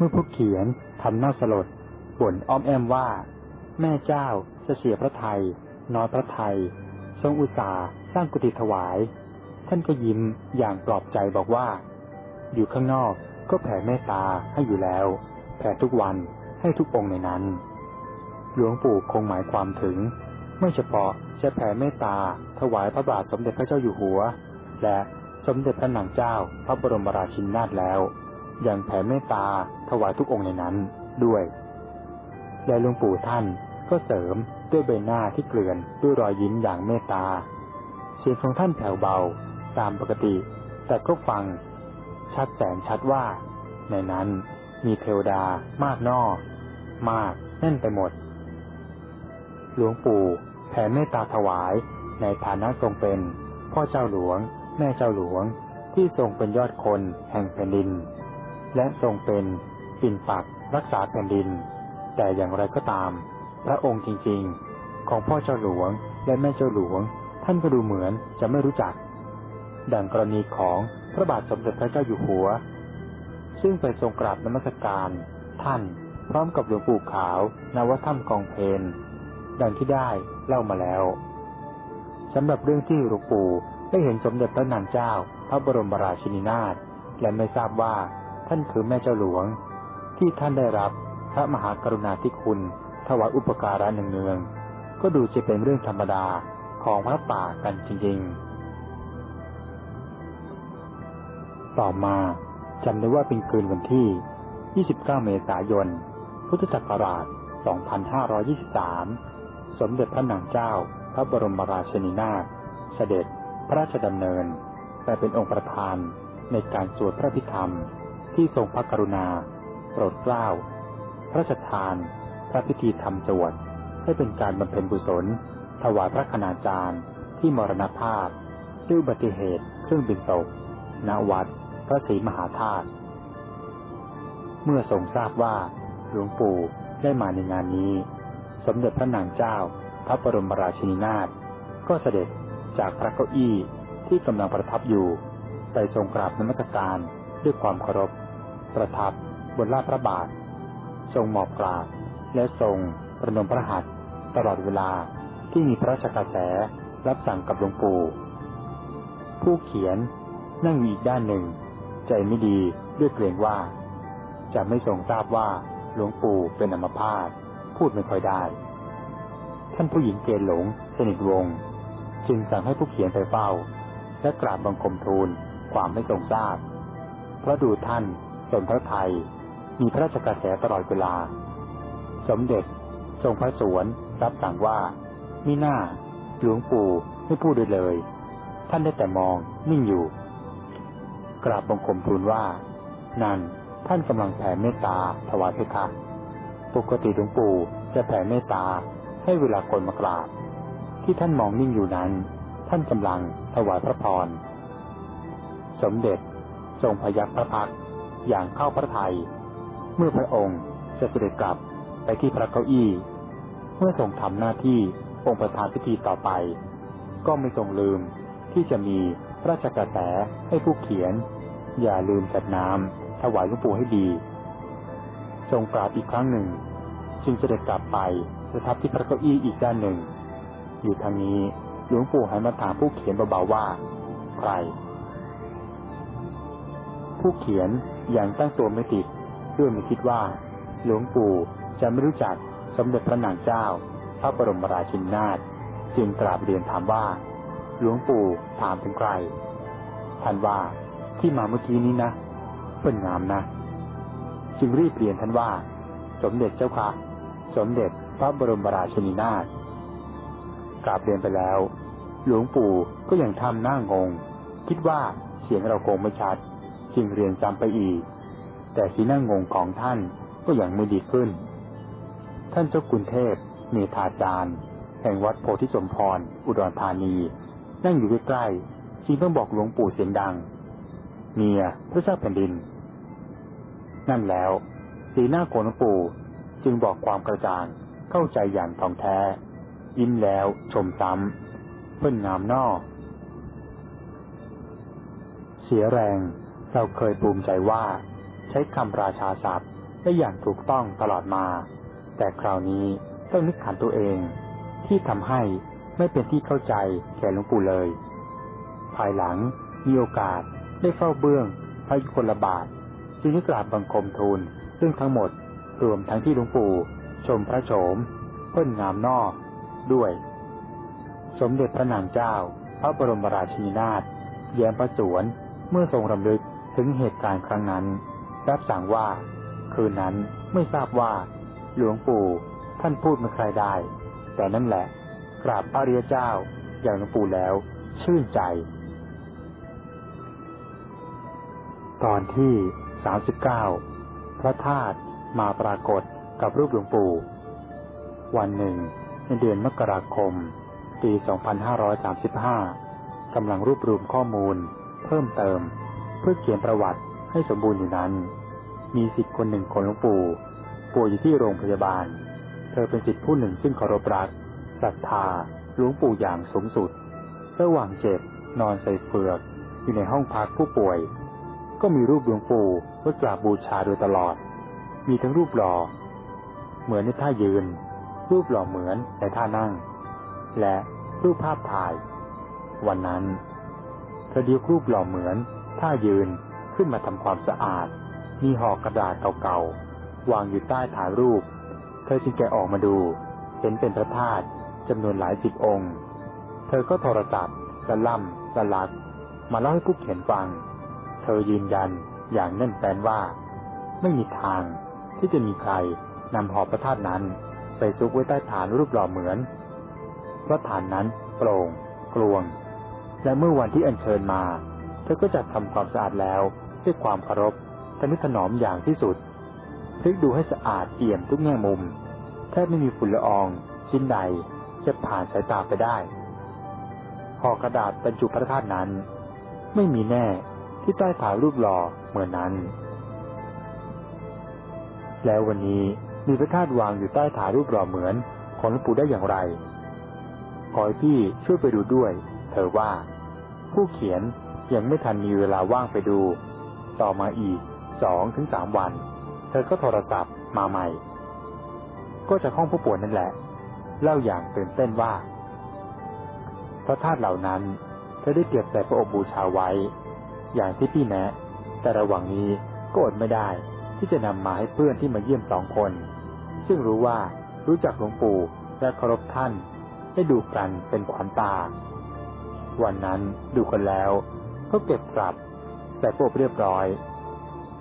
เมื่อผู้เขียนทำหน้าสลดบ่นอ้อมแอมว่า แม่เจ้าจะเสียพระไทยน้อยพระไทย ทรงอุตสาห์สร้างกุฏิถวาย ท่านก็ยิ้มอย่างปลอบใจบอกว่า อยู่ข้างนอกก็แผ่เมตตาให้อยู่แล้ว แผ่ทุกวันให้ทุกองค์ในนั้น หลวงปู่คงหมายความถึง ไม่เฉพาะจะแผ่เมตตาถวายพระบาทสมเด็จพระเจ้าอยู่หัว และสมเด็จพระนางเจ้าพระบรมราชินีนาถแล้ว ยังแผ่เมตตาถวายทุกองค์ในนั้นด้วย และหลวงปู่ท่านก็เสริมด้วยใบหน้าที่เกลื่อนด้วยรอยยิ้มอย่างเมตตา เสียงของท่านแผ่วเบาตามปกติ แต่ก็ฟัง ชัดแสนชัดว่า ในนั้นมีเทวดามากนอมากแน่นไปหมด หลวงปู่แผ่เมตตาถวายในฐานะทรงเป็น พ่อเจ้าหลวง แม่เจ้าหลวงที่ทรงเป็นยอดคนแห่งแผ่นดิน และทรงเป็นปิ่นปักรักษาแผ่นดิน แต่อย่างไรก็ตาม พระองค์จริงๆ ของพ่อเจ้าหลวงและแม่เจ้าหลวง ท่านก็ดูเหมือนจะไม่รู้จัก ดังกรณีของพระบาทสมเด็จพระเจ้าอยู่หัว ซึ่งไปทรงกราบนมัสการท่านพร้อมกับหลวงปู่ขาว นวัดถ้ำกองเพนดังที่ได้เล่ามาแล้วสำหรับเรื่องที่หลวงปู่ได้เห็นสมเด็จพระนางเจ้า พระบรมราชินีนาถและไม่ทราบว่า ท่านคือแม่เจ้าหลวง ที่ท่านได้รับพระมหากรุณาธิคุณถวายอุปการะเนืองๆก็ดูจะเป็นเรื่องธรรมดาของพระป่ากันจริงๆ ต่อมาจำได้ว่าเป็นคืนวันที่ 29 เมษายน พุทธศักราช 2523 สมเด็จพระนางเจ้า พระบรมราชินีนาถเสด็จพระราชดำเนินแต่เป็นองค์ประธานในการสวดพระพิธรรม ที่ทรงพระกรุณา โปรดเกล้าพระราชทาน พระพิธีธรรมจวดให้เป็นการบำเพ็ญกุศล ถวายพระคณาจารย์ที่มรณภาพด้วยอุบัติเหตุเครื่องบินตกณวัด พระศรีมหาธาตุเมื่อทรงทราบว่าหลวงปู่ได้มาในงานนี้ สมเด็จพระนางเจ้า พระบรมราชินีนาถก็เสด็จจากพระเก้าอี้ที่กำลังประทับอยู่ ไปทรงกราบนมัสการด้วยความเคารพ ประทับบนลาพระบาท ทรงหมอบกราบ และทรงประนมพระหัตถ์ตลอดเวลาที่มีพระชกระแสรับสั่งกับหลวงปู่ ผู้เขียนนั่งอยู่อีกด้านหนึ่ง ใจไม่ดีด้วยเกรงว่า จะไม่ทรงทราบว่าหลวงปู่เป็นอัมพาตพูดไม่ค่อยได้ ท่านผู้หญิงเกณฑ์หลงสนิทวง จึงสั่งให้ผู้เขียนไปเฝ้า และกราบบังคมทูลความไม่ทรงทราบ เพราะดูท่าน สนพระไทยมีพระราชกระแสตลอดเวลา สมเด็จ ทรงพระสวนรับสั่งว่ามิหน้าหลวงปู่ไม่พูดเลยเลย ท่านได้แต่มองนิ่งอยู่ กราบบังคมทูลว่า นั่นท่านกำลังแผ่เมตตาถวายเพคะปกติหลวงปู่จะแผ่เมตตาให้เวลาคนมากราบ ที่ท่านมองนิ่งอยู่นั้น ท่านกำลังถวายพระพร สมเด็จทรงพยักพระพัก อย่างเข้าพระทยัย เมื่อพระองค์จะเสด็จกลับไปที่พระเก้าอี้ เมื่อทรงทำหน้าที่องค์ประธานพิธีต่อไป ก็ไม่ทรงลืมที่จะมีพระราชกระแสให้ผู้เขียน อย่าลืมจัดน้ำถวายหลวงปู่ให้ดี ทรงกราบอีกครั้งหนึ่ง จึงเสด็จกลับไปประทับที่พระเก้าอี้อีกด้านหนึ่ง อยู่ทางนี้หลวงปู่หันมาถามผู้เขียนเบาๆว่า ใคร ผู้เขียน อย่างตั้งตัวไม่ติดเพื่อไม่คิดว่า หลวงปู่จะไม่รู้จักสมเด็จพระนางเจ้า พระบรมราชินีนาถจึงกราบเรียนถามว่า หลวงปู่ถามถึงใครท่านว่าที่มาเมื่อกี้นี้นะเป็นงามนะ จึงรีบเรียนท่านว่า สมเด็จเจ้าค่ะ สมเด็จพระบรมราชินีนาถกราบเรียนไปแล้ว หลวงปู่ก็ยังทำหน้างง คิดว่าเสียงเราคงไม่ชัด จึงเรียนจำไปอีก แต่สีหน้างงของท่านก็ยังไม่ดีขึ้น ท่านเจ้ากุณเทพเมธาจารย์ แห่งวัดโพธิสมพร อุดรธานี นั่งอยู่ใกล้ๆจึงต้องบอกหลวงปู่เสียงดัง เมียพระเจ้าแผ่นดิน นั่นแล้ว สีหน้าโกนปู่จึงบอกความกระจ่างเข้าใจอย่างท่องแท้ ยิ้มแล้วชมซ้ำเพิ่นงามนอก เสียแรง เราเคยภูมิใจว่า ใช้คำราชาศัพท์ได้อย่างถูกต้องตลอดมา แต่คราวนี้ต้องนึกขันตัวเอง ที่ทำให้ไม่เป็นที่เข้าใจแก่หลวงปู่เลย ภายหลังมีโอกาสได้เฝ้าเบื้องพระยุคลบาทจึงได้กราบบังคมทูล ซึ่งทั้งหมดรวมทั้งที่หลวงปู่ ชมพระโฉมเพิ่นงามนอก ด้วย สมเด็จพระนางเจ้า พระบรมราชินีนาถแย้มประสวนเมื่อทรงรำลึก ถึงเหตุการณ์ครั้งนั้น รับสั่งว่า คืนนั้นไม่ทราบว่า หลวงปู่ท่านพูดมาใครได้ แต่นั่นแหละ กราบพระรียเจ้าอย่างหลวงปู่แล้ว ชื่นใจ ตอนที่สามสิบเก้าพระธาตุมาปรากฏกับรูปหลวงปู่ วันหนึ่ง ในเดือนมกราคม ปี 2535 กำลังรวบรวมข้อมูล เพิ่มเติม เพื่อเขียนประวัติให้สมบูรณ์อยู่นั้น มีสิทธิ์คนหนึ่งคนหลวงปู่ป่วยอยู่ที่โรงพยาบาล เธอเป็นสิทธิ์ผู้หนึ่งซึ่งเคารพรักศรัทธาหลวงปู่อย่างสูงสุด ระหว่างเจ็บนอนใส่เฟือก อยู่ในห้องพักผู้ป่วย ก็มีรูปหลวงปู่ไว้กราบบูชาโดยตลอด มีทั้งรูปหล่อ เหมือนในท่ายืน รูปหล่อเหมือนในท่านั่ง และรูปภาพถ่าย วันนั้นเธอเดียวรูปหล่อเหมือน ท่ายืนขึ้นมาทำความสะอาด มีห่อกระดาษเก่าๆ วางอยู่ใต้ฐานรูป เธอจึงแกออกมาดู เห็นเป็นพระธาตุจำนวนหลายสิบองค์ เธอก็โทรศัพท์สล่ำสลัก มาเล่าให้ผู้เขียนฟัง เธอยืนยันอย่างแน่นแฟ้นว่า ไม่มีทางที่จะมีใครนำห่อพระธาตุนั้น ไปซุกไว้ใต้ฐานรูปหล่อเหมือน เพราะฐานนั้นโปร่งกลวง และเมื่อวันที่อัญเชิญมา เธอก็จัดทำความสะอาดแล้วด้วยความเคารพทนุถนอมอย่างที่สุดพลิกดูให้สะอาดเอี่ยมทุกแง่มุม แทบไม่มีฝุ่นละออง ชิ้นใดจะผ่านสายตาไปได้ห่อกระดาษบรรจุพระธาตุนั้น ไม่มีแน่ที่ใต้ฐานรูปหล่อเหมือนนั้น แล้ววันนี้มีพระธาตุวางอยู่ใต้ฐานรูปหล่อเหมือนของหลวงปู่ได้อย่างไร ขอให้พี่ช่วยไปดูด้วย เธอว่า ผู้เขียน ยังไม่ทันมีเวลาว่างไปดู ต่อมาอีกสองถึงสามวัน เธอก็โทรศัพท์มาใหม่ ก็จากห้องผู้ป่วยนั่นแหละ เล่าอย่างตื่นเต้นว่า พระธาตุเหล่านั้นเธอได้เก็บใส่พระอบบูชาไว้ อย่างที่พี่แนะ แต่ระหว่างนี้ก็อดไม่ได้ที่จะนำมาให้เพื่อนที่มาเยี่ยมสองคน ซึ่งรู้ว่ารู้จักหลวงปู่และเคารพท่าน ให้ดูกันเป็นขวัญตา วันนั้นดูกันแล้ว ก็เก็บกลับใส่โป๊บเรียบร้อย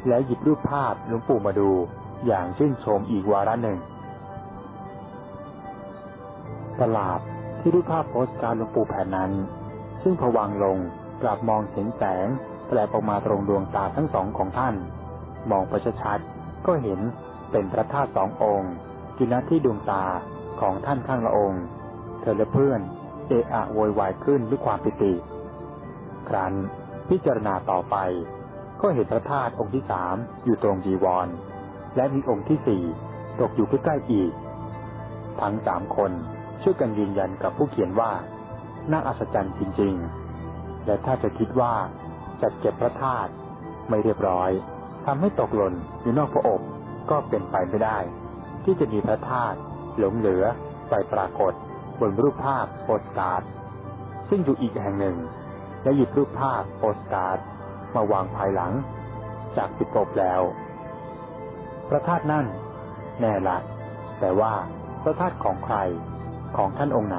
แล้วหยิบรูปภาพหลวงปู่มาดูอย่างชื่นชมอีกวาระหนึ่งประหลาดที่รูปภาพโพสการหลวงปู่แผ่นนั้น ซึ่งพวังลงกลับมองเห็นแสงแปลออกมาตรงดวงตาทั้งสองของท่าน มองไปชัดๆก็เห็นเป็นพระธาตุสององค์อยู่ณที่ดวงตาของท่านข้างละองค์ เธอและเพื่อนเอะอะโวยวายขึ้นด้วยความปิติ ครั้น พิจารณาต่อไป ก็เห็นพระธาตุองค์ที่สามอยู่ตรงจีวร และมีองค์ที่สี่ตกอยู่ใกล้ๆอีก ทั้งสามคนช่วยกันยืนยันกับผู้เขียนว่า น่าอัศจรรย์จริงๆ และถ้าจะคิดว่าจัดเก็บพระธาตุไม่เรียบร้อยทำให้ตกหล่นอยู่นอกพระอบก็เป็นไปไม่ได้ ที่จะมีพระธาตุหลงเหลือไปปรากฏบนรูปภาพโปสการ์ดซึ่งอยู่อีกแห่งหนึ่ง และหยิบรูปภาพโปสการ์ดมาวางภายหลัง จากปิดปบแล้ว พระธาตุนั่น แน่ละ แต่ว่าพระธาตุของใครของท่านองค์ไหน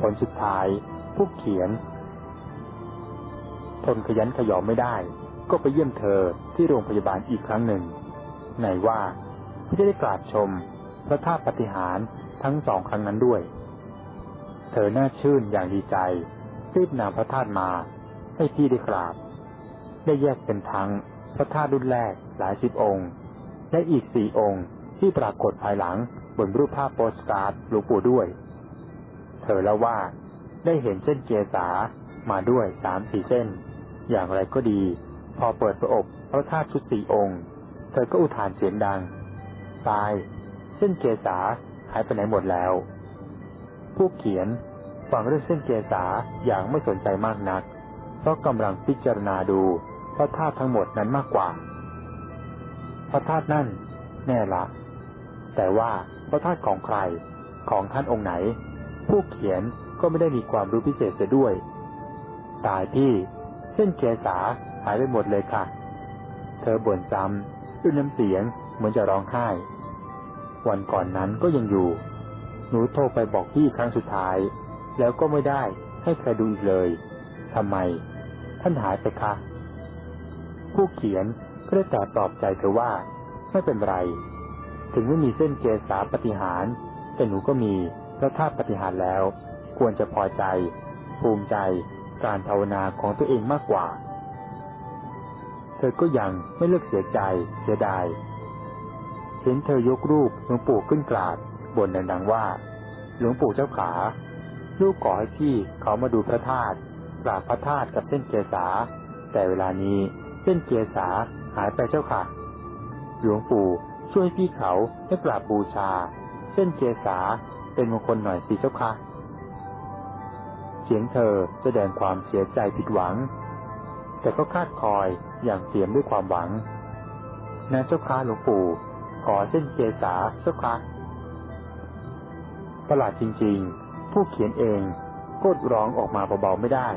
ผลสุดท้ายผู้เขียน ทนขยันขยอมไม่ได้ ก็ไปเยี่ยมเธอที่โรงพยาบาลอีกครั้งหนึ่งไหนว่าที่ได้กราบชมพระธาตุปฏิหารทั้งสองครั้งนั้นด้วย เธอหน้าชื่นอย่างดีใจ รีบนำพระธาตุมา ให้พี่ได้กราบ ได้แยกเป็นทั้งพระธาตุรุ่นแรกหลายสิบองค์ และอีกสี่องค์ที่ปรากฏภายหลังบนรูปภาพโปสการ์ดหลวงปู่ด้วย เธอเล่าว่าได้เห็นเส้นเกษามาด้วยสามสี่เส้น อย่างไรก็ดี พอเปิดประอบพระธาตุชุดสี่องค์ เธอก็อุทานเสียงดัง ตาย เส้นเกษาหายไปไหนหมดแล้ว ผู้เขียน ฟังเรื่องเส้นเกษาอย่างไม่สนใจมากนัก เพราะกำลังพิจารณาดูพระธาตุทั้งหมดนั้นมากกว่า พระธาตุนั่น แน่ละ แต่ว่าพระธาตุของใครของท่านองค์ไหน ผู้เขียนก็ไม่ได้มีความรู้พิเศษเสียด้วย ตายที่เส้นเกษาหายไปหมดเลยค่ะ เธอบ่นจำด้วยน้ำเสียงเหมือนจะร้องไห้ วันก่อนนั้นก็ยังอยู่ หนูโทรไปบอกพี่ครั้งสุดท้าย แล้วก็ไม่ได้ให้ใครดูอีกเลยทำไม ท่านหายไปคะ ผู้เขียนก็ได้แต่ปลอบใจเธอว่า ไม่เป็นไร ถึงไม่มีเส้นเกษาปฏิหารแต่หนูก็มีพระธาตุปฏิหารแล้ว ควรจะพอใจ ภูมิใจการภาวนาของตัวเองมากกว่า เธอก็ยังไม่เลิกเสียใจเสียดายเห็นเธอยกรูปหลวงปู่ขึ้นกราบบนดังๆว่า หลวงปู่เจ้าขา ลูกขอให้พี่เขามาดูพระธาตุกราบพระธาตุกับเส้นเกษา แต่เวลานี้เส้นเกษาหายไปเจ้าค่ะ หลวงปู่ช่วยพี่เขาให้กราบบูชา เส้นเกษาเป็นมงคลหน่อยสิเจ้าค่ะเสียงเธอแสดงความเสียใจผิดหวัง แต่ก็คาดคอยอย่างเสียมด้วยความหวังนะเจ้าค่ะหลวงปู่ ขอเส้นเกษาเจ้าค่ะประหลาดจริง ๆ ผู้เขียนเองก็ร้องออกมาเบาๆไม่ได้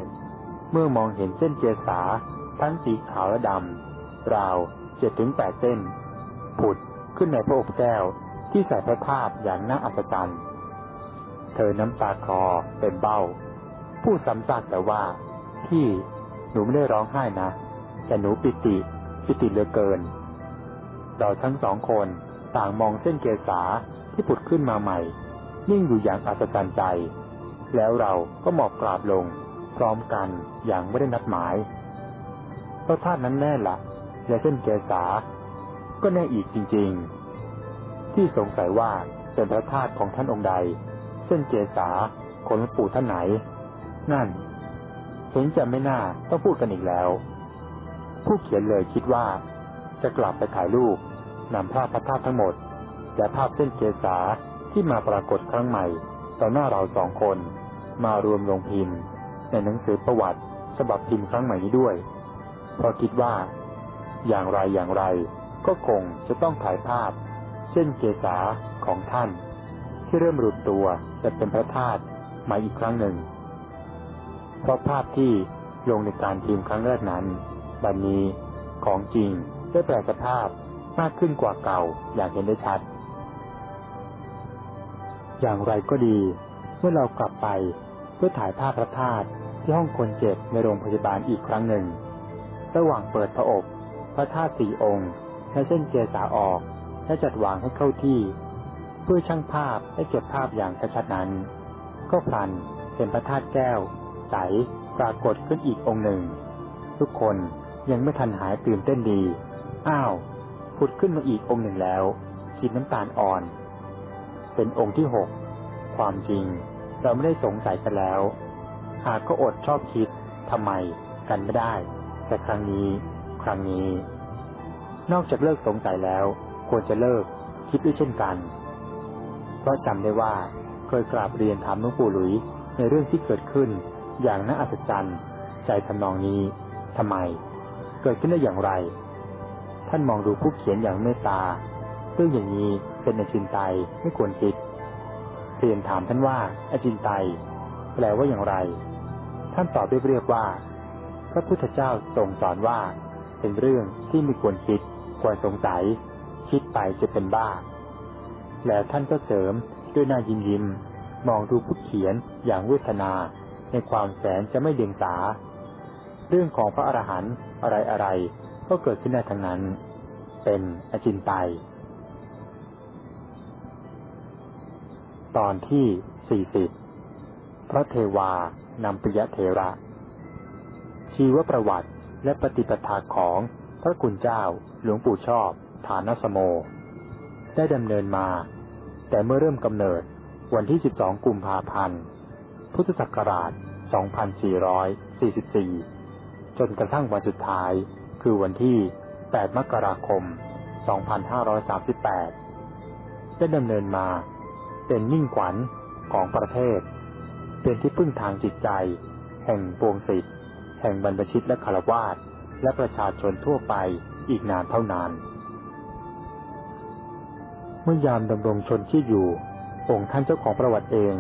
เมื่อมองเห็นเส้นเกษาทั้งสีขาวและดำราวเจ็ดถึงแปดเส้น ผุดขึ้นในพระอบแก้วที่ใส่พระธาตุอย่างน่าอัศจรรย์เธอน้ำตาคลอเป็นเบ้า ผู้ซ้ำซากแต่ว่าพี่หนูไม่ได้ร้องไห้นะ แต่หนูปิติ ปิติเหลือเกิน เราทั้งสองคนต่างมองเส้นเกษาที่ผุดขึ้นมาใหม่ นิ่งอยู่อย่างอัศจรรย์ใจ แล้วเราก็หมอบกราบลง พร้อมกันอย่างไม่ได้นัดหมายพระธาตุนั้นแน่ละและเส้นเกษา ก็แน่อีกจริง ๆ ที่สงสัยว่าเป็นพระธาตุของท่านองค์ใดเส้นเกษาของหลวงปู่ท่านไหน นั่น เห็นจะไม่น่าต้องพูดกันอีกแล้ว ผู้เขียนเลยคิดว่า จะกลับไปถ่ายรูปนำภาพพระธาตุทั้งหมดและภาพเส้นเกษา ที่มาปรากฏครั้งใหม่ต่อหน้าเราสองคน มารวมลงพิมพ์ ในหนังสือประวัติ ฉบับพิมพ์ครั้งใหม่นี้ด้วย เพราะคิดว่า อย่างไรอย่างไรก็คงจะต้องถ่ายภาพเส้นเกษาของท่าน ที่เริ่มหลุดตัวจะเป็นพระธาตุมาอีกครั้งหนึ่ง เพราะภาพที่ลงในการพิมพ์ครั้งแรกนั้นบัดนนี้ของจริงได้แปลสภาพมากขึ้นกว่าเก่าอย่างเห็นได้ชัด อย่างไรก็ดี เมื่อเรากลับไปเพื่อถ่ายภาพพระธาตุที่ห้องคนเจ็บในโรงพยาบาลอีกครั้งหนึ่ง ระหว่างเปิดพระอบพระธาตุสี่องค์ให้เส้นเกษาออกและจัดวางให้เข้าที่ เพื่อช่างภาพให้เก็บภาพอย่างชัดๆนั้น ก็พลันเป็นพระธาตุแก้ว ใสปรากฏขึ้นอีกองค์หนึ่ง ทุกคนยังไม่ทันหายตื่นเต้นดี อ้าว ผุดขึ้นมาอีกองค์หนึ่งแล้วชีดน้ำตาลอ่อน เป็นองค์ที่หกความจริงเราไม่ได้สงสัยกันแล้ว หากก็อดชอบคิดทำไมกันไม่ได้ แต่ครั้งนี้ ครั้งนี้ นอกจากเลิกสงสัยแล้ว ควรจะเลิกคิดด้วยเช่นกัน เพราะจำได้ว่าเคยกราบเรียนถามหลวงปู่หลุยในเรื่องที่เกิดขึ้น อย่างน่าอัศจรรย์ ใจทำนองนี้ทำไม เกิดขึ้นได้อย่างไร ท่านมองดูผู้เขียนอย่างเมตตาเรื่องอย่างนี้ เป็นอจินไตยไม่ควรคิดเรียนถามท่านว่าอจินไตยแปลว่าอย่างไร ท่านตอบเรียบๆว่า พระพุทธเจ้าทรงสอนว่า เป็นเรื่องที่ไม่ควรคิด ควรสงสัย คิดไปจะเป็นบ้า แล้วท่านก็เสริมด้วยหน้ายิ้มยิ้มมองดูผู้เขียนอย่างเวทนา ในความแสนจะไม่เดียงสา เรื่องของพระอรหันต์อะไรอะไรก็เกิดขึ้นในทางนั้น เป็นอจินไตย ตอนที่สี่สิบพระเทวานำปิยเทระ ชีวประวัติและปฏิปทาของพระคุณเจ้าหลวงปู่ชอบ ฐานสโม ได้ดำเนินมา แต่เมื่อเริ่มกำเนิดวันที่ 12 กุมภาพันธ์ พุทธศักราช 2444 จนกระทั่งวันสุดท้ายคือวันที่ 8 มกราคม 2538 ได้ดำเนินมา เป็นมิ่งขวัญของประเทศ เป็นที่พึ่งทางจิตใจ แห่งปวงศิษย์แห่งบรรพชิตและคารวาสและประชาชนทั่วไปอีกนานเท่านาน เมื่อยามดำรงชนที่อยู่ องค์ท่านเจ้าของประวัติเอง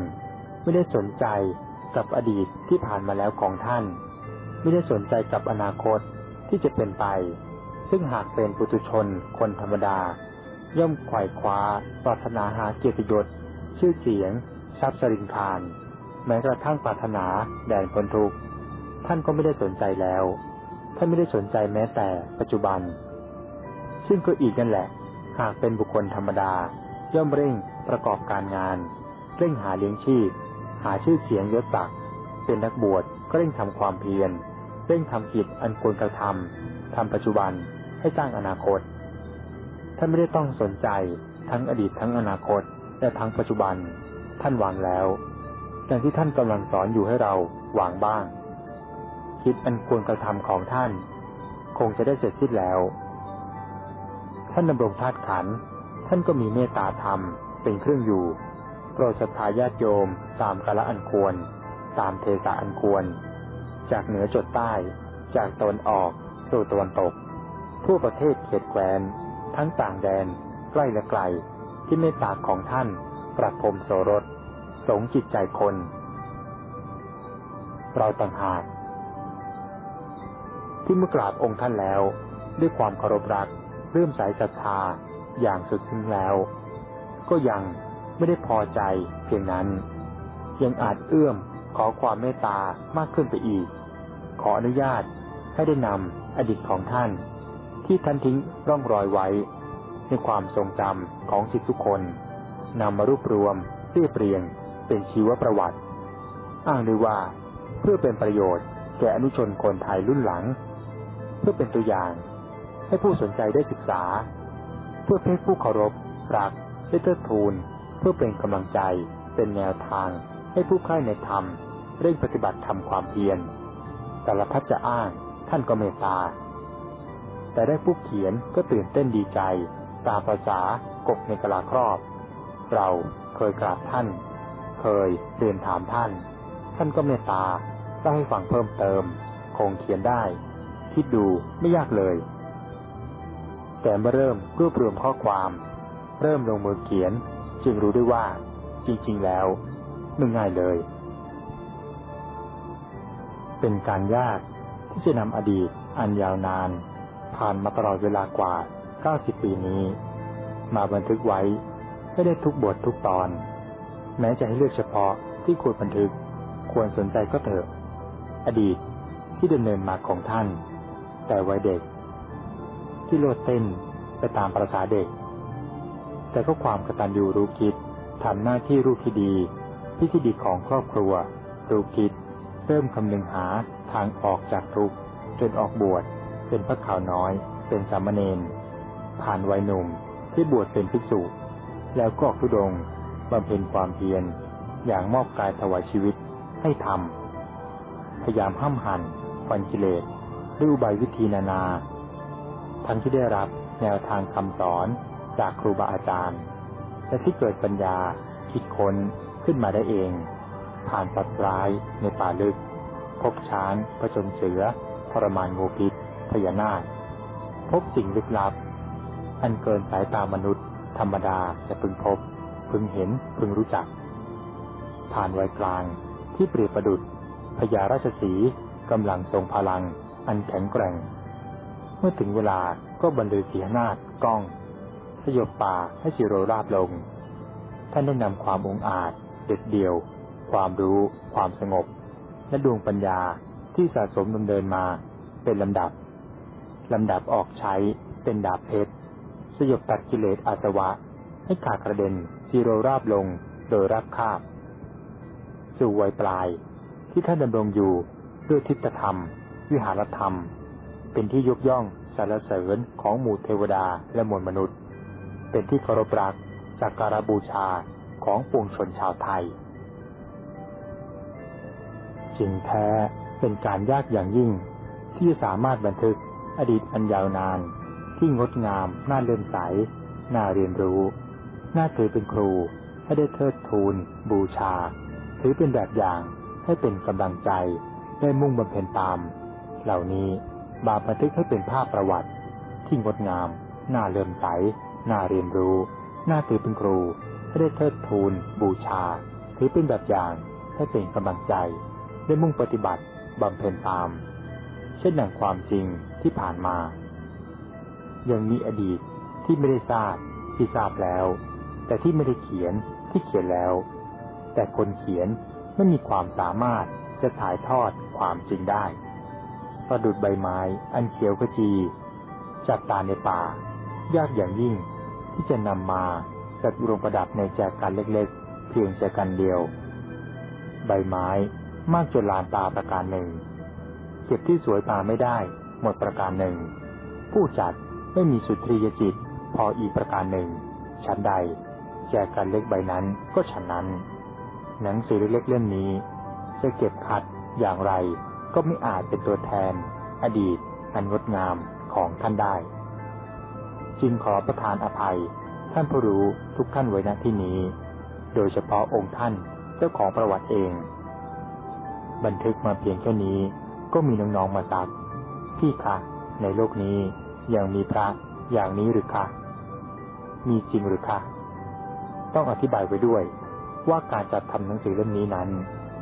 ไม่ได้สนใจกับอดีตที่ผ่านมาแล้วของท่าน ไม่ได้สนใจกับอนาคตที่จะเป็นไป ซึ่งหากเป็นปุถุชนคนธรรมดา ย่อมไขว่คว้าปรารถนาหาเกียรติยศ ชื่อเสียง ทรัพย์สรินทานแม้กระทั่งปรารถนาแดนพ้นทุกข์ท่านก็ไม่ได้สนใจแล้ว ท่านไม่ได้สนใจแม้แต่ปัจจุบัน ซึ่งก็อีกนั่นแหละ หากเป็นบุคคลธรรมดา ย่อมเร่งประกอบการงาน เร่งหาเลี้ยงชีพ หาชื่อเสียงยศศัก เป็นนักบวชก็เร่งทำความเพียร เร่งทำกิจอันควรกระทำทำปัจจุบันให้สร้างอนาคต ท่านไม่ได้ต้องสนใจทั้งอดีตทั้งอนาคต และทั้งปัจจุบันท่านวางแล้วอย่างที่ท่านกำลังสอนอยู่ให้เราวางบ้าง คิดอันควรกระทำของท่าน คงจะได้เสร็จสิ้นแล้ว ท่านดำรงธาตุขัน ท่านก็มีเมตตาธรรมเป็นเครื่องอยู่โปรดศรัทธาญาติโยมตามกาละอันควร ตามเทสะอันควร จากเหนือจดใต้ จากตนออกสู่ตะวันตก ทั่วประเทศเขตแคว้นทั้งต่างแดนใกล้และไกล ที่เมตตาของท่าน ประพรมโสรส สงจิตใจคน เราต่างหากที่เมื่อกราบองค์ท่านแล้ว ด้วยความเคารพรักเริ่มสายศรัทธาอย่างสุดซึ้งแล้ว ก็ยังไม่ได้พอใจเพียงนั้น ยังอาจเอื้อมขอความเมตตามากขึ้นไปอีก ขออนุญาตให้ได้นำอดีตของท่าน ที่ท่านทิ้งร่องรอยไว้ ในความทรงจำของสิทธิทุกคนนำมารวบรวมเรียบเรียงเป็นชีวประวัติ อ้างด้วยว่าเพื่อเป็นประโยชน์แก่อนุชนคนไทยรุ่นหลัง เพื่อเป็นตัวอย่าง ให้ผู้สนใจได้ศึกษา เพื่อให้ผู้เคารพรักได้เทิดทูน เพื่อเป็นกำลังใจเป็นแนวทาง ให้ผู้ใคร่ในธรรมเร่งปฏิบัติทำความเพียรแต่ละพัดจะอ้างท่านก็เมตตา แต่ได้ผู้เขียนก็ตื่นเต้นดีใจ ตามภาษากบในกลาครอบ เราเคยกราบท่าน เคยเรียนถามท่าน ท่านก็เมตตาเล่าให้ฟังเพิ่มเติม คงเขียนได้ คิดดูไม่ยากเลย แต่เมื่อเริ่มรวบรวมข้อความ เริ่มลงมือเขียน จึงรู้ได้ว่า จริง ๆ แล้วไม่ง่ายเลย เป็นการยากที่จะนำอดีตอันยาวนาน ผ่านมาตลอดเวลากว่า 90 ปีนี้ มาบันทึกไว้ให้ได้ทุกบททุกตอน แม้จะให้เลือกเฉพาะที่ควรบันทึกควรสนใจก็เถอะ อดีตที่ดำเนินมาของท่าน แต่วัยเด็ก ที่โลดเต้นไปตามประษาเด็ก แต่ก็ความกตัญญูรู้คิดทำหน้าที่รูปที่ดีที่ที่ดีของครอบครัว รู้คิด เริ่มคำนึงหาทางออกจากทุกข์จนออกบวชเป็นพระข่าวน้อย เป็นสามเณร ผ่านวัยหนุ่มที่บวชเป็นภิกษุ แล้วก็ทุดงบำเพ็ญความเพียรอย่างมอบกายถวายชีวิตให้ทำพยายามห้ามหันฟันกิเลสด้วยอุบายวิธีนานา ทั้งที่ได้รับแนวทางคำสอนจากครูบาอาจารย์ และที่เกิดปัญญาคิดค้นขึ้นมาได้เอง ผ่านสัตว์ร้ายในป่าลึก พบช้างผจญเสือทรมานงูพิษพญานาคพบสิ่งลึกลับ อันเกินสายตามนุษย์ ธรรมดาจะพึงพบ พึงเห็น พึงรู้จัก ผ่านวัยกลางที่เปรียบประดุษพญาราชสีกำลังทรงพลัง อันแข็งแกร่ง เมื่อถึงเวลาก็บรรลือเสียนาฏก้อง สยบป่าให้สิโรราบลง ท่านได้นำความองอาจ เด็ดเดี่ยว ความรู้ ความสงบ และดวงปัญญาที่สะสมดำเนินมาเป็นลำดับลำดับออกใช้เป็นดาบเพชร ยบตัดกิเลสอาสวะ ให้ขาดกระเด็นจีโรราบลงโดยรักคาบ สู่วัยปลาย ที่ท่านดำรงอยู่ด้วยทิฏฐธรรม วิหารธรรม เป็นที่ยกย่องสรรเสริญของหมู่เทวดาและมวลมนุษย์ เป็นที่เคารพรักสักการบูชาของปวงชนชาวไทยจริงแท้เป็นการยากอย่างยิ่ง ที่จะสามารถบันทึกอดีตอันยาวนาน ที่งดงาม น่าเลื่อมใส น่าเรียนรู้ น่าถือเป็นครู ให้ได้เทิดทูน บูชา ถือเป็นแบบอย่างให้เป็นกำลังใจ ได้มุ่งบำเพ็ญตาม เหล่านี้บาบันทึกให้เป็นภาพประวัติ ที่งดงาม น่าเลื่อมใส น่าเรียนรู้น้าถือเป็นครู ให้ได้เทิดทูน บูชา ถือเป็นแบบอย่างให้เป็นกำลังใจ ได้มุ่งปฏิบัติบำเพ็ญตาม เช่นดังความจริงที่ผ่านมา ยังมีอดีตที่ไม่ได้ทราบที่ทราบแล้ว แต่ที่ไม่ได้เขียนที่เขียนแล้ว แต่คนเขียนไม่มีความสามารถจะถ่ายทอดความจริงได้ประดุดใบไม้ อันเขียวขจีจับตาในป่า ยากอย่างยิ่งที่จะนำมาจัดรวมประดับในแจกันเล็กๆ เพียงแจกันเดียว ใบไม้มากจนลานตาประการหนึ่ง เก็บที่สวยตาไม่ได้ หมดประการหนึ่ง ผู้จัด ไม่มีสุทรียจิต พออีกประการหนึ่ง ชั้นใด แจกันเล็กใบนั้นก็ฉันนั้น หนังสือเล็กเล่มนี้ จะเก็บคัดอย่างไร ก็ไม่อาจเป็นตัวแทน อดีต อันงดงามของท่านได้ จึงขอประทานอภัย ท่านผู้รู้ทุกท่านไว้ณที่นี้ โดยเฉพาะองค์ท่านเจ้าของประวัติเอง บันทึกมาเพียงแค่นี้ ก็มีน้องๆมาซักพี่คะในโลกนี้ ยังมีพระอย่างนี้หรือคะ มีจริงหรือคะ ต้องอธิบายไว้ด้วย ว่าการจัดทำหนังสือเล่มนี้นั้น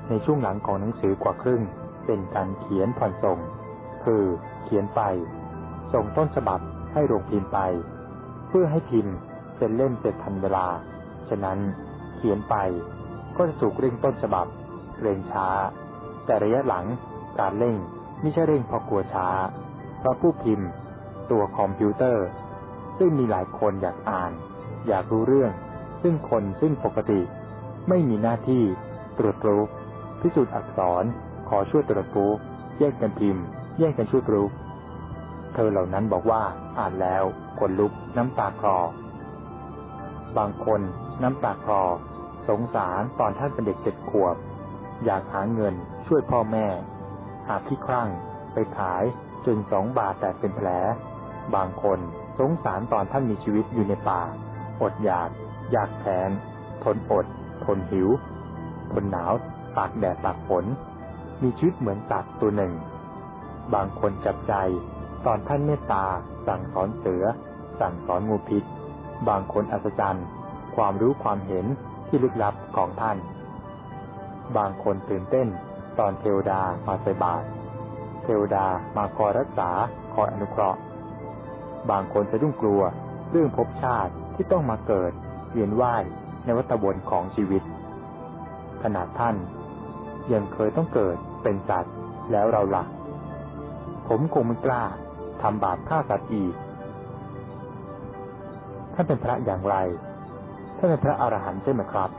ในช่วงหลังของหนังสือกว่าครึ่ง เป็นการเขียนผ่อนส่ง คือเขียนไป ส่งต้นฉบับให้โรงพิมพ์ไป เพื่อให้พิมพ์เป็นเล่มเสร็จทันเวลา ฉะนั้นเขียนไปก็จะถูกเร่งต้นฉบับเร่งช้า แต่ระยะหลังการเร่งไม่ใช่เร่งเพราะกลัวช้าเพราะผู้พิมพ์ ตัวคอมพิวเตอร์ ซึ่งมีหลายคนอยากอ่าน อยากรู้เรื่อง ซึ่งคนซึ่งปกติ ไม่มีหน้าที่ตรวจรู้พิสูจน์อักษร ขอช่วยตรวจรู้แยกกันพิมพ์ แยกกันช่วยรู้เธอเหล่านั้นบอกว่าอ่านแล้วขนลุกน้ำตาคลอบางคนน้ำตาคลอสงสารตอนท่านเป็นเด็กเจ็ดขวบ อยากหาเงินช่วยพ่อแม่ หาที่ครั่งไปขายจนสองบาทแต่เป็นแผล บางคนสงสารตอนท่านมีชีวิตอยู่ในป่า อดอยาก อยากแขนทนอด ทนหิว ทนหนาว ตากแดดตากฝน มีชีวิตเหมือนสัตว์ตัวหนึ่ง บางคนจับใจ ตอนท่านเมตตา สั่งสอนเสือ สั่งสอนงูพิษ บางคนอัศจรรย์ ความรู้ความเห็นที่ลึกลับของท่าน บางคนตื่นเต้น ตอนเทวดามาใส่บาตรเทวดามาคอยรักษา คอยอนุเคราะห์ บางคนจะดุ้งกลัว เรื่องภพชาติที่ต้องมาเกิดเวียนว่ายในวัฏวนของชีวิต ขนาดท่าน ยังเคยต้องเกิดเป็นสัตว์แล้วเราละ่ะ ผมคงไม่กล้าทำบาปฆ่าสัตว์อีก ท่านเป็นพระอย่างไร ท่านเป็นพระอรหันต์ใช่ไหมครับ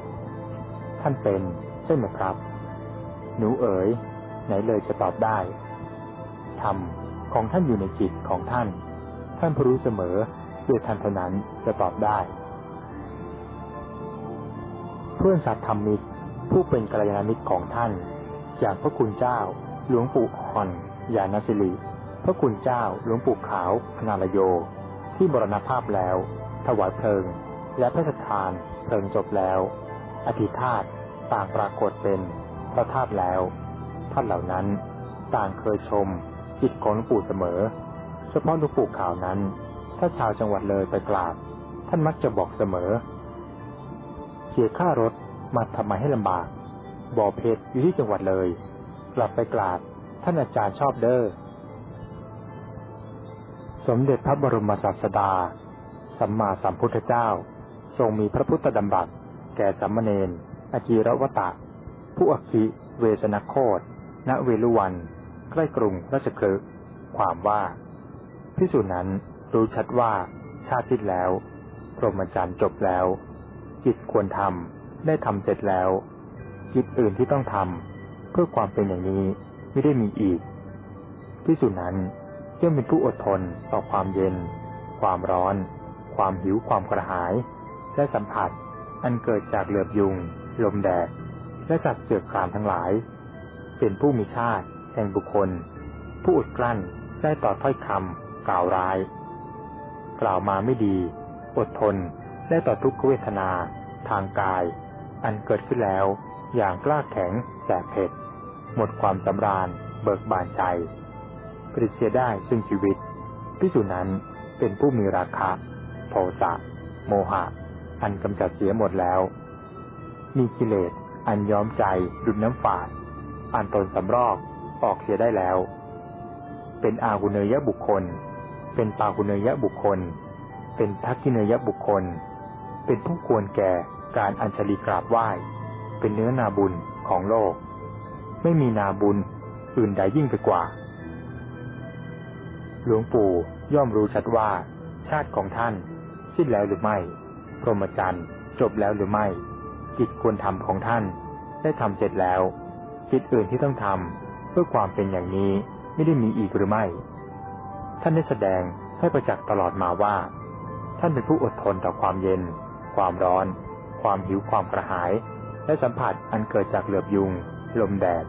ท่านเป็นใช่ไหมครับ หนูเอ๋ยไหนเลยจะตอบได้ธรรมของท่านอยู่ในจิตของท่าน ท่านผู้รู้เสมอด้วยท่านเท่านั้นจะตอบได้ เพื่อนสัตธรรมิกผู้เป็นกัลยาณมิตรของท่านอย่างพระคุณเจ้า หลวงปู่อ่อนยานสิริพระคุณเจ้าหลวงปู่ขาวพนาลโย ที่บรณภาพแล้ว ถวายเพลิง และพระราชทานเพลิงจบแล้ว อธิธาตต่างปรากฏเป็นพระธาตุแล้ว ท่านเหล่านั้น ต่างเคยชมจิตของหลวงปู่เสมอ เฉพาะหลวงปู่ขาวนั้น ถ้าชาวจังหวัดเลยไปกราบ ท่านมักจะบอกเสมอ เสียค่ารถมาทำไมให้ลำบาก บ่อเพชรอยู่ที่จังหวัดเลย กลับไปกราบ ท่านอาจารย์ชอบเด้อ สมเด็จพระบรมศาสดา สัมมาสัมพุทธเจ้า ทรงมีพระพุทธดำรัสแก่สัมมเนนอจีรวตะ ผู้อคิเวสนโคตณเวลุวัน ใกล้กรุงราชคลึความว่า พิสูจนั้นรู้ชัดว่าชาติที่แล้วพรหมจรรย์จบแล้ว กิจควรทำได้ทำเสร็จแล้ว กิจอื่นที่ต้องทำเพื่อความเป็นอย่างนี้ไม่ได้มีอีกพิสูจนั้นย่อมเป็นผู้อดทนต่อความเย็น ความร้อน ความหิวความกระหาย และสัมผัสอันเกิดจากเหลือบยุง ลมแดด และสัตว์เสือกครามทั้งหลาย เป็นผู้มีชาติแห่งบุคคล ผู้อดกลั้นได้ต่อถ้อยคำ กล่าวร้าย กล่าวมาไม่ดี อดทนได้ต่อทุกขเวทนาทางกาย อันเกิดขึ้นแล้ว อย่างกล้าแข็งแสบเผ็ด หมดความสำราญ เบิกบานใจปฏิเสธได้ซึ่งชีวิตพิสูนั้นเป็นผู้มีราคะโทสะโมหะ อันกำจัดเสียหมดแล้ว มีกิเลสอันย้อมใจดุดน้ำฝาด อันตนสำรอกออกเสียได้แล้ว เป็นอาหุเนยบุคคล เป็นปาหุเนยบุคคล เป็นทักกิเนยบุคคล เป็นผู้ควรแก่การอัญชลีกราบไหว้ เป็นเนื้อนาบุญของโลก ไม่มีนาบุญอื่นใดยิ่งไปกว่า หลวงปู่ย่อมรู้ชัดว่า ชาติของท่านสิ้นแล้วหรือไม่พรหมจรรย์จบแล้วหรือไม่ กิจควรทำของท่านได้ทำเสร็จแล้ว กิจอื่นที่ต้องทำเพื่อความเป็นอย่างนี้ไม่ได้มีอีกหรือไม่ ท่านได้แสดงให้ประจักษ์ตลอดมาว่า ท่านเป็นผู้อดทนต่อความเย็น ความร้อน ความหิวความกระหาย และสัมผัสอันเกิดจากเหลือบยุง ลมแดด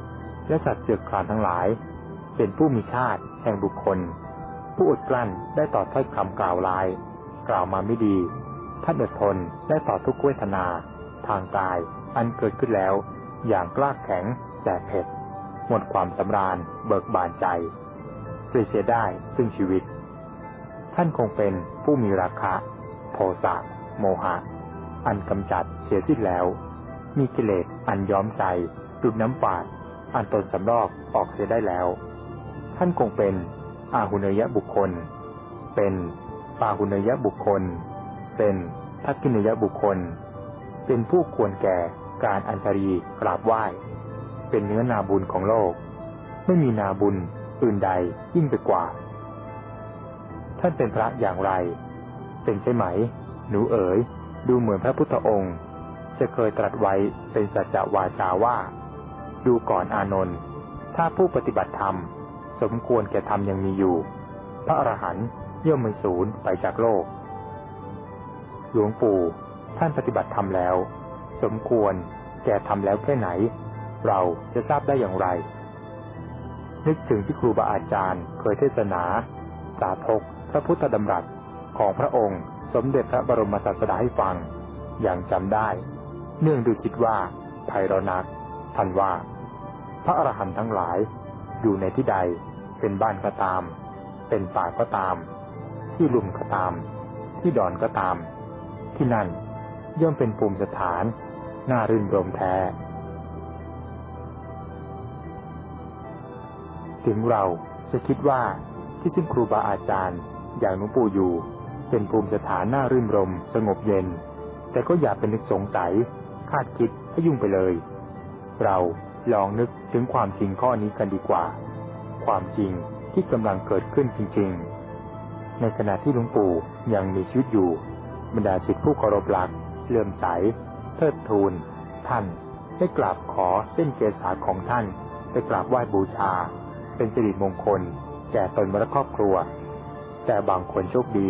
และสัตว์เจือกคลานทั้งหลาย เป็นผู้มีชาติ แห่งบุคคล ผู้อดกลั้นได้ต่อถ้อยคำกล่าวลาย กล่าวมาไม่ดี ท่านอดทนได้ต่อทุกเวทนา ทางกายอันเกิดขึ้นแล้ว อย่างกล้าแข็งแสบเผ็ดหมดความสำราญเบิกบานใจ เปรียเสียได้ซึ่งชีวิต ท่านคงเป็นผู้มีราคะ โทสะโมหะ อันกำจัดเสียสิ้นแล้ว มีกิเลสอันย้อมใจดุดน้ำฝาด อันตนสำรอกออกเสียได้แล้ว ท่านคงเป็นอาหุเนยบุคคล เป็นปาหุเนยบุคคล เป็นทักกิเนยบุคคล เป็นผู้ควรแก่การอัญชรีกราบไหว้ เป็นเนื้อนาบุญของโลก ไม่มีนาบุญ อื่นใดยิ่งไปกว่า ท่านเป็นพระอย่างไร เป็นใช่ไหม หนูเอ๋ย ดูเหมือนพระพุทธองค์ จะเคยตรัสไว้เป็นสัจจวาจาว่า ดูก่อนอานนท์ถ้าผู้ปฏิบัติธรรม สมควรแก่ธรรมยังมีอยู่ พระอรหันต์ย่อมไม่สูญไปจากโลก หลวงปู่ท่านปฏิบัติธรรมแล้ว สมควรแก่ทำแล้วแค่ไหน เราจะทราบได้อย่างไร นึกถึงที่ครูบาอาจารย์ เคยเทศนา สาธกพระพุทธดำรัสของพระองค์ สมเด็จพระบรมศาสดาให้ฟัง อย่างจำได้ เนื่องดูคิดว่าไพเรานักท่านว่า พระอรหันต์ทั้งหลาย อยู่ในที่ใดเป็นบ้านก็ตาม เป็นป่าก็ตาม ที่ลุ่มก็ตาม ที่ดอนก็ตาม ที่นั่นย่อมเป็นภูมิสถาน น่ารื่นรมแท้ ถึงเราจะคิดว่าที่ซึ่งครูบาอาจารย์ อย่างหลวงปู่อยู่ เป็นภูมิสถานน่ารื่นรม สงบเย็น แต่ก็อย่าเป็นนึกสงสัย คาดคิดให้ยุ่งไปเลย เราลองนึกถึงความจริงข้อนี้กันดีกว่า ความจริงที่กำลังเกิดขึ้นจริง ๆ ในขณะที่หลวงปู่ยังมีชีวิตอยู่ บรรดาศิษย์ผู้เคารพรักเลื่อมใสเทิดทูน ท่านได้กราบขอเส้นเกษาของท่านไปกราบไหว้บูชา เป็นสิริมงคล แก่ตนและครอบครัว แต่บางคนโชคดี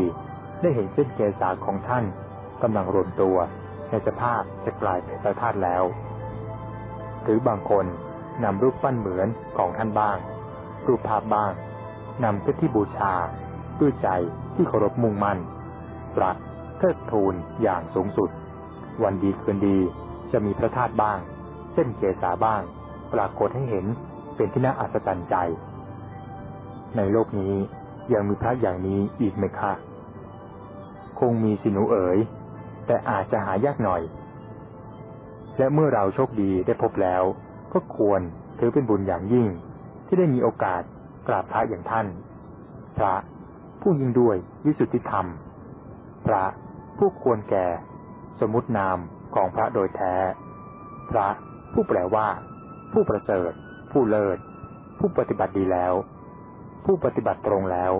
ได้เห็นเส้นเกษาของท่านกำลังรวมตัว ในสภาพจะกลายเป็นพระธาตุแล้ว หรือบางคนนำรูปปั้นเหมือนของท่านบ้าง รูปภาพบ้างนำขึ้นที่บูชาด้วยใจที่เคารพมุ่งมั่นรักเทิดทูนอย่างสูงสุด วันดีคืนดีจะมีพระธาตุบ้าง เส้นเกษาบ้าง ปรากฏให้เห็น เป็นที่น่าอัศจรรย์ใจ ในโลกนี้ยังมีพระอย่างนี้อีกไหมคะ คงมีสิหนูเอ๋ย แต่อาจจะหายากหน่อย และเมื่อเราโชคดีได้พบแล้ว ก็ควรถือเป็นบุญอย่างยิ่ง ที่ได้มีโอกาสกราบพระอย่างท่าน พระผู้ยิ่งด้วยวิสุทธิธรรม พระผู้ควรแก่ สมมุตินามของพระโดยแท้ พระผู้แปลว่า ผู้ประเสริฐ ผู้เลิศ ผู้ปฏิบัติดีแล้ว ผู้ปฏิบัติตรงแล้ว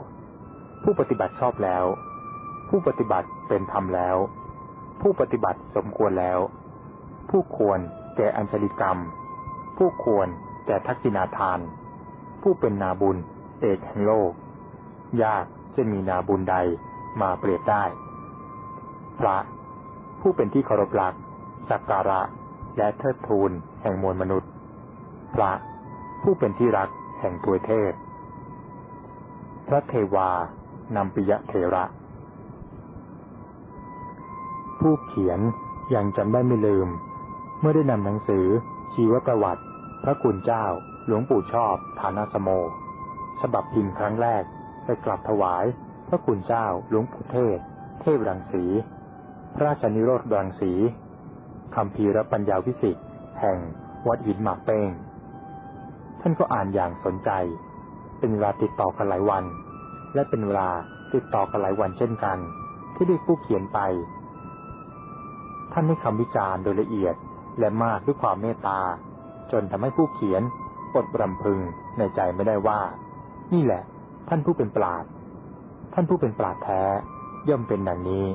ผู้ปฏิบัติชอบแล้ว ผู้ปฏิบัติเป็นธรรมแล้ว ผู้ปฏิบัติสมควรแล้ว ผู้ควรแก่อัญชลิกรรม ผู้ควรแก่ทักษิณาทาน ผู้เป็นนาบุญ เอกแห่งโลก ยากจะมีนาบุญใดมาเปรียบได้ พระ ผู้เป็นที่เคารพรักสักการะและเทิดทูนแห่งมวลมนุษย์ พระ ผู้เป็นที่รักแห่งตัวเทพ พระเทวานำปิยะเทระ ผู้เขียนยังจำได้ไม่ลืม เมื่อได้นำหนังสือ ชีวประวัติ พระคุณเจ้า หลวงปู่ชอบฐานาสโม ฉบับพิมพ์ครั้งแรกไปกลับถวาย พระคุณเจ้า หลวงปู่เทศ เทพรังสี พระราชนิโรธรังสีคำพีรปัญญาวิสิตแห่งวัดหินหมากเป้ง ท่านก็อ่านอย่างสนใจ เป็นเวลาติดต่อกันหลายวัน และเป็นเวลาติดต่อกันหลายวันเช่นกัน ที่ได้ผู้เขียนไป ท่านให้คำวิจารณ์โดยละเอียดและมากด้วยความเมตตา จนทำให้ผู้เขียนอดรำพึงในใจไม่ได้ว่า นี่แหละ ท่านผู้เป็นปราดท่านผู้เป็นปราดแท้ย่อมเป็นดังนี้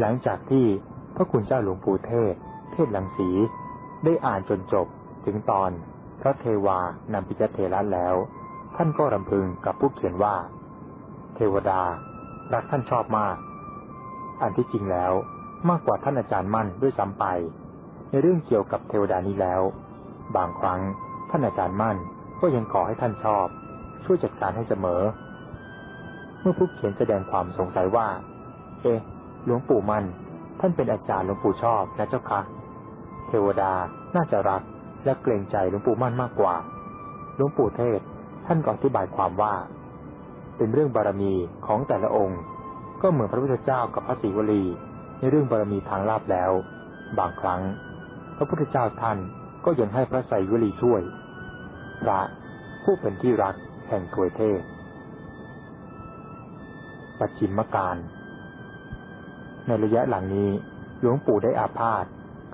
หลังจากที่พระคุณเจ้าหลวงปู่เทศ เทศลังสีได้อ่านจนจบถึงตอน ระเทวานำปิจเทระแล้ว ท่านก็รำพึงกับผู้เขียนว่า เทวดา รักท่านชอบมาก อันที่จริงแล้วมากกว่าท่านอาจารย์มั่นด้วยซ้ำไป ในเรื่องเกี่ยวกับเทวดานี้แล้ว บางครั้งท่านอาจารย์มั่นก็ยังขอให้ท่านชอบ ช่วยจัดการให้เสมอ เมื่อผู้เขียนแสดงความสงสัยว่า เอ๊ะหลวงปู่มั่นท่านเป็นอาจารย์หลวงปู่ชอบนะเจ้าคะเทวดาน่าจะรัก และเกรงใจหลวงปู่มั่นมากกว่า หลวงปู่เทศ ท่านก็อธิบายความว่า เป็นเรื่องบารมีของแต่ละองค์ ก็เหมือนพระพุทธเจ้ากับพระศรีวลี ในเรื่องบารมีทางลาบแล้ว บางครั้ง พระพุทธเจ้าท่านก็ยังให้พระไสยวลีช่วย พระผู้เป็นที่รักแห่งถวยเทศ ปัจฉิมการ ในระยะหลังนี้หลวงปู่ได้อาพาธ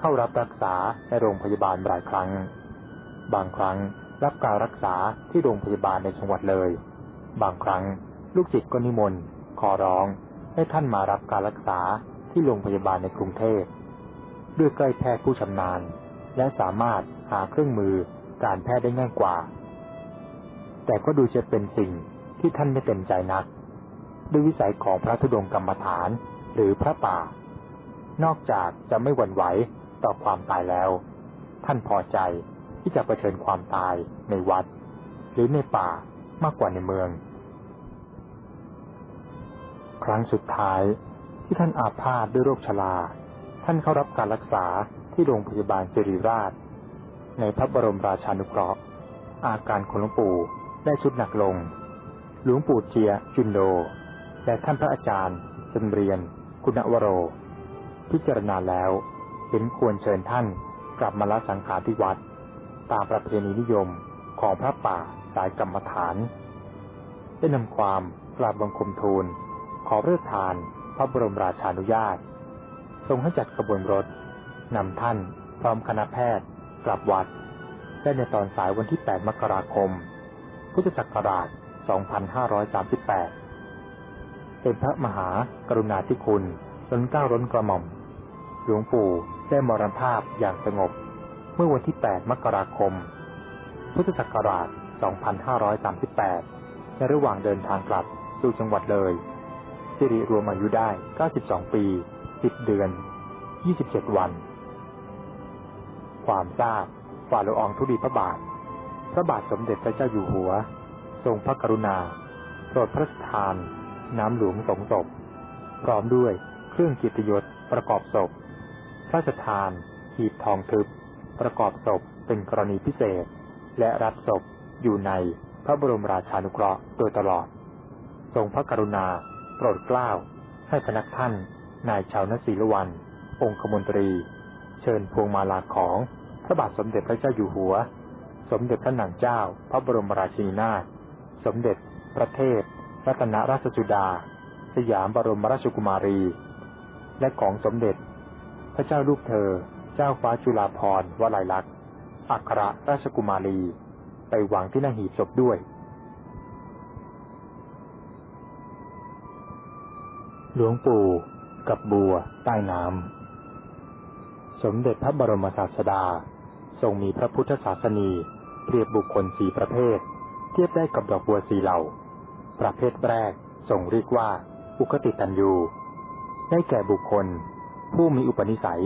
เข้ารับรักษาในโรงพยาบาลหลายครั้ง บางครั้งรับการรักษาที่โรงพยาบาลในจังหวัดเลย บางครั้งลูกศิษย์ก็นิมนต์ขอร้องให้ท่านมารับการรักษาที่โรงพยาบาลในกรุงเทพด้วยใกล้แพทย์ผู้ชำนาญ และสามารถหาเครื่องมือการแพทย์ได้ง่ายกว่า แต่ก็ดูจะเป็นสิ่งที่ท่านไม่เต็มใจนัก ด้วยวิสัยของพระธุดงกรรมฐานหรือพระป่า นอกจากจะไม่หวั่นไหว ต่อความตายแล้ว ท่านพอใจที่จะะเผชิญความตายในวัด หรือในป่ามากกว่าในเมือง ครั้งสุดท้ายที่ท่านอาพาธด้วยโรคชราท่านเข้ารับการรักษาที่โรงพยาบาลเจริราช ในพระบรมราชานุเคราะห์ อาการของหลวงปู่ได้ชุดหนักลง หลวงปู่เจียจุนโดและท่านพระอาจารย์จนเรียน คุณวโร พิจารณาแล้ว เห็นควรเชิญท่านกลับมาละสังขารที่วัด ตามประเพณีนิยมของพระป่าสายกรรมฐาน ได้นำความกราบบังคมทูล ขอพระทานพระบรมราชานุญาต ทรงให้จัดขบวนรถนำท่านพร้อมคณะแพทย์กลับวัด ได้ในตอนสายวันที่ 8 มกราคม พุทธศักราช 2538 เป็นพระมหากรุณาธิคุณล้นเก้าล้นกระหม่อม หลวงปู่ ได้มรณภาพอย่างสงบ เมื่อวันที่ 8 มกราคม พุทธศักราช 2538 ในระหว่างเดินทางกลับสู่จังหวัดเลยสิริรวมอายุได้ 92 ปี 10 เดือน 27 วัน ความทราบฝ่าละอองธุลีพระบาท พระบาทสมเด็จพระเจ้าอยู่หัว ทรงพระกรุณา โปรดพระทาน น้ำหลวงสงศพ พร้อมด้วยเครื่องกิตยศประกอบศพ พระราชทาน หีบทองทึบ ประกอบศพเป็นกรณีพิเศษ และรับศพอยู่ในพระบรมราชานุเคราะห์โดยตลอด ทรงพระกรุณา โปรดเกล้า ให้พนักท่าน นายชาวนศีลวัน องคมนตรี เชิญพวงมาลาของพระบาทสมเด็จพระเจ้าอยู่หัว สมเด็จพระนางเจ้า พระบรมราชินีนาถ สมเด็จพระเทพ รัตนราชจุดา สยามบรมราชกุมารี และของสมเด็จ พระเจ้าลูกเธอ เจ้าฟ้าจุฬาภรวลัยลักษณ์อัครราชกุมารี ไปวางที่หน้าหีบศพด้วย หลวงปู่กับบัวใต้น้ำ สมเด็จพระบรมศาสดา ทรงมีพระพุทธศาสนีเปรียบบุคคลสีประเภท เทียบได้กับดอกบัวสีเหล่า ประเภทแรกส่งเรียกว่า อุคติตันยู ได้แก่บุคคล ผู้มีอุปนิสัย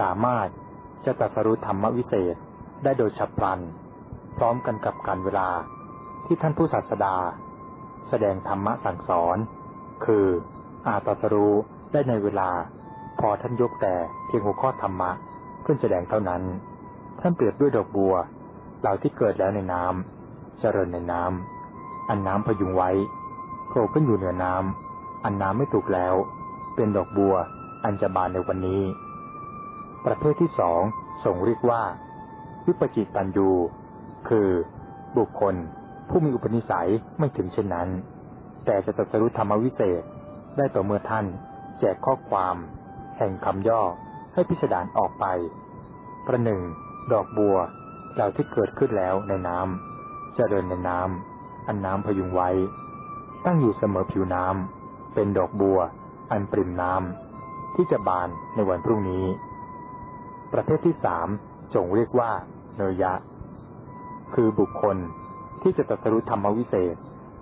สามารถจะตรัสรู้ธรรมวิเศษได้โดยฉับพลัน พร้อมกันกับการเวลาที่ท่านผู้ศาสดา แสดงธรรมะสั่งสอน คืออาตรัสรู้ได้ในเวลา พอท่านยกแต่เพียงหัวข้อธรรมะขึ้นแสดงเท่านั้น ท่านเปรียบด้วยดอกบัว เหล่าที่เกิดแล้วในน้ำเจริญในน้ำอันน้ำพยุงไว้โผล่ขึ้นอยู่เหนือน้ำอันน้ำไม่ถูกแล้ว เป็นดอกบัว อันจะบาในวันนี้ ประเภทที่สองทรงเรียกว่า วิปจิตตันยูคือบุคคลผู้มีอุปนิสัยไม่ถึงเช่นนั้น แต่จะตรัสรู้ธรรมวิเศษได้ต่อเมื่อท่าน แจกข้อความ แห่งคำย่อให้พิสดารออกไป ประหนึ่ง ดอกบัวเหล่าที่เกิดขึ้นแล้วในน้ำจะเจริญในน้ำอันน้ำพยุงไว้ ตั้งอยู่เสมอผิวน้ำเป็นดอกบัว อันปริ่มน้ำ ที่จะบานในวันพรุ่งนี้ ประเภทที่สามจงเรียกว่า เนยะ คือบุคคลที่จะตรัสรู้ธรรมวิเศษ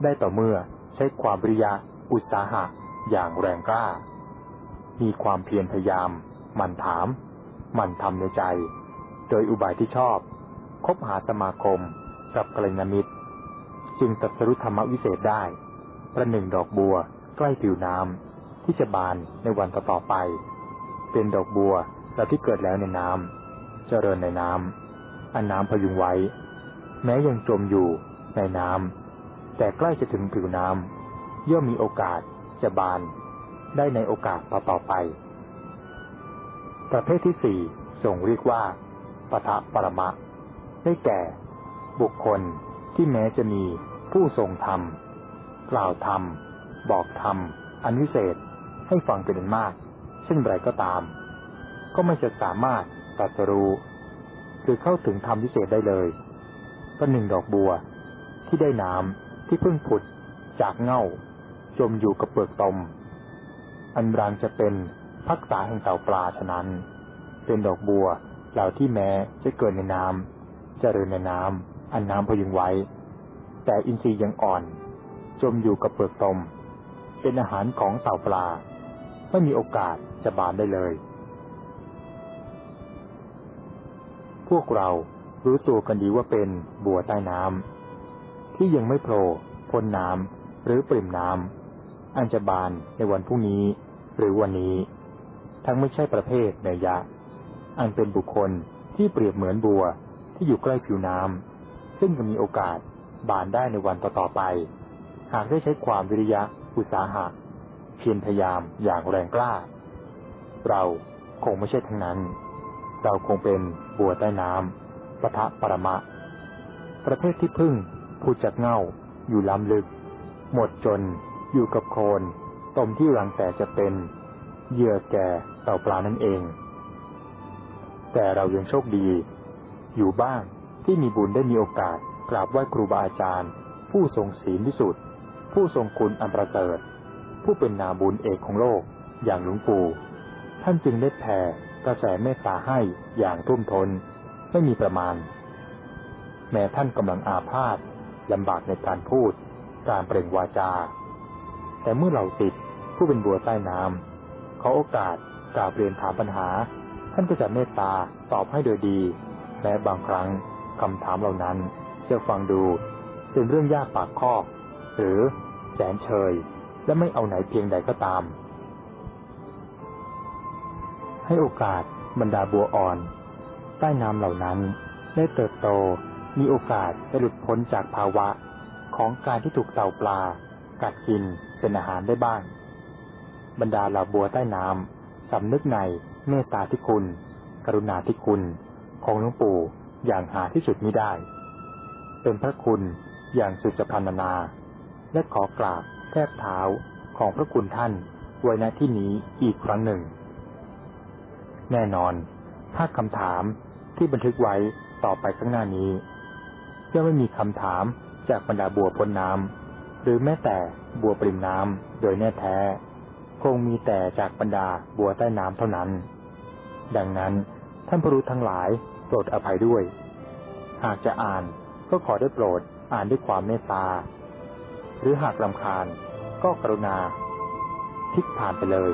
ได้ต่อเมื่อใช้ความวิริยะอุตสาหะอย่างแรงกล้า มีความเพียรพยายาม มั่นถาม มั่นทำในใจ โดยอุบายที่ชอบ คบหาสมาคมกับกลยามิตร จึงตรัสรู้ธรรมวิเศษได้ ประหนึ่งดอกบัวใกล้ผิวน้ำ ที่จะบานในวันต่อๆไป เป็นดอกบัวและที่เกิดแล้วในน้ำเจริญในน้ำอันน้ำพยุงไว้ แม้ยังจมอยู่ในน้ำแต่ใกล้จะถึงผิวน้ำย่อมมีโอกาสจะบานได้ในโอกาสต่อๆไป ประเภทที่สี่ทรงเรียกว่าปทะปรมะ ได้แก่ บุคคลที่แม้จะมีผู้ทรงธรรม กล่าวธรรม บอกธรรม อันวิเศษ ให้ฟังเป็นอันมาก เช่นไรก็ตาม ก็ไม่จะสามารถตรัสรู้หรือเข้าถึงธรรมวิเศษได้เลยก็หนึ่งดอกบัว ที่ได้น้ำที่เพิ่งผุดจากเง่า จมอยู่กับเปลือกตม อันรังจะเป็นพักษาแห่งเต่าปลาฉะนั้น เป็นดอกบัวเหล่าที่แม้จะเกิดในน้ำเจริญในน้ำอันน้ำพยุงไว้ แต่อินทรีย์ยังอ่อน จมอยู่กับเปลือกตม เป็นอาหารของเต่าปลา ไม่มีโอกาสจะบานได้เลย พวกเรารู้ตัวกันดีว่าเป็นบัวใต้น้ำที่ยังไม่โผล่พ้นน้ำหรือปริ่มน้ำอันจะบานในวันพรุ่งนี้ หรือวันนี้ ทั้งไม่ใช่ประเภทเนยยะอันเป็นบุคคลที่เปรียบเหมือนบัวที่อยู่ใกล้ผิวน้ำซึ่งจะมีโอกาสบานได้ในวันต่อๆไป หากได้ใช้ความวิริยะอุตสาหะ พียรพยายามอย่างแรงกล้า เราคงไม่ใช่ทั้งนั้น เราคงเป็นบัวใต้น้ำปะทะปรมะ ประเภทที่พึ่งพูดจากเง่าอยู่ล้ำลึก หมดจนอยู่กับโคลนตมที่รังแต่จะเป็นเหยื่อแก่เต่าปลานั่นเอง แต่เรายังโชคดี อยู่บ้างที่มีบุญได้มีโอกาสกราบไหว้ครูบาอาจารย์ ผู้ทรงศีลที่สุด ผู้ทรงคุณอันประเสริฐ ผู้เป็นนาบุญเอกของโลกอย่างหลวงปู่ท่านจึงได้แผ่กระแสเมตตาให้อย่างทุ่มทนไม่มีประมาณ แม้ท่านกำลังอาพาธลำบากในการพูด การเปล่งวาจา แต่เมื่อเราติดผู้เป็นบัวใต้น้ำเขาโอกาสกราบเรียนถามปัญหา ท่านก็จะเมตตาตอบให้โดยดีแม้บางครั้งคำถามเหล่านั้นจะฟังดูเป็นเรื่องยากปากคอกหรือแสนเชย และไม่เอาไหนเพียงใดก็ตาม ให้โอกาสบรรดาบัวอ่อน ใต้น้ำเหล่านั้นได้เติบโตมีโอกาสจะหลุดพ้นจากภาวะของการที่ถูกเต่าปลา กัดกินเป็นอาหารได้บ้าง บรรดาเหล่าบัวใต้น้ำสำนึกในเมตตาที่คุณ กรุณาที่คุณ ของหลวงปู่อย่างหาที่สุดมิได้ เป็นพระคุณอย่างสุดจะพันนา และขอกราบ ทบเท้าของพระคุณท่านไว้ณที่นี้อีกครั้งหนึ่ง แน่นอน ถ้าคำถามที่บันทึกไว้ต่อไปข้างหน้านี้จะไม่มีคำถามจากบรรดาบัวพ้นน้ำหรือแม้แต่บัวปริมน้ำโดยแน่แท้ คงมีแต่จากบรรดาบัวใต้น้ำเท่านั้น ดังนั้นท่านพรู้ทั้งหลายโปรดอภัยด้วย หากจะอ่านก็ขอได้โปรดอ่านด้วยความเมตตา หรือหากลำคาญ ก็กรุณา ทิกผ่านไปเลย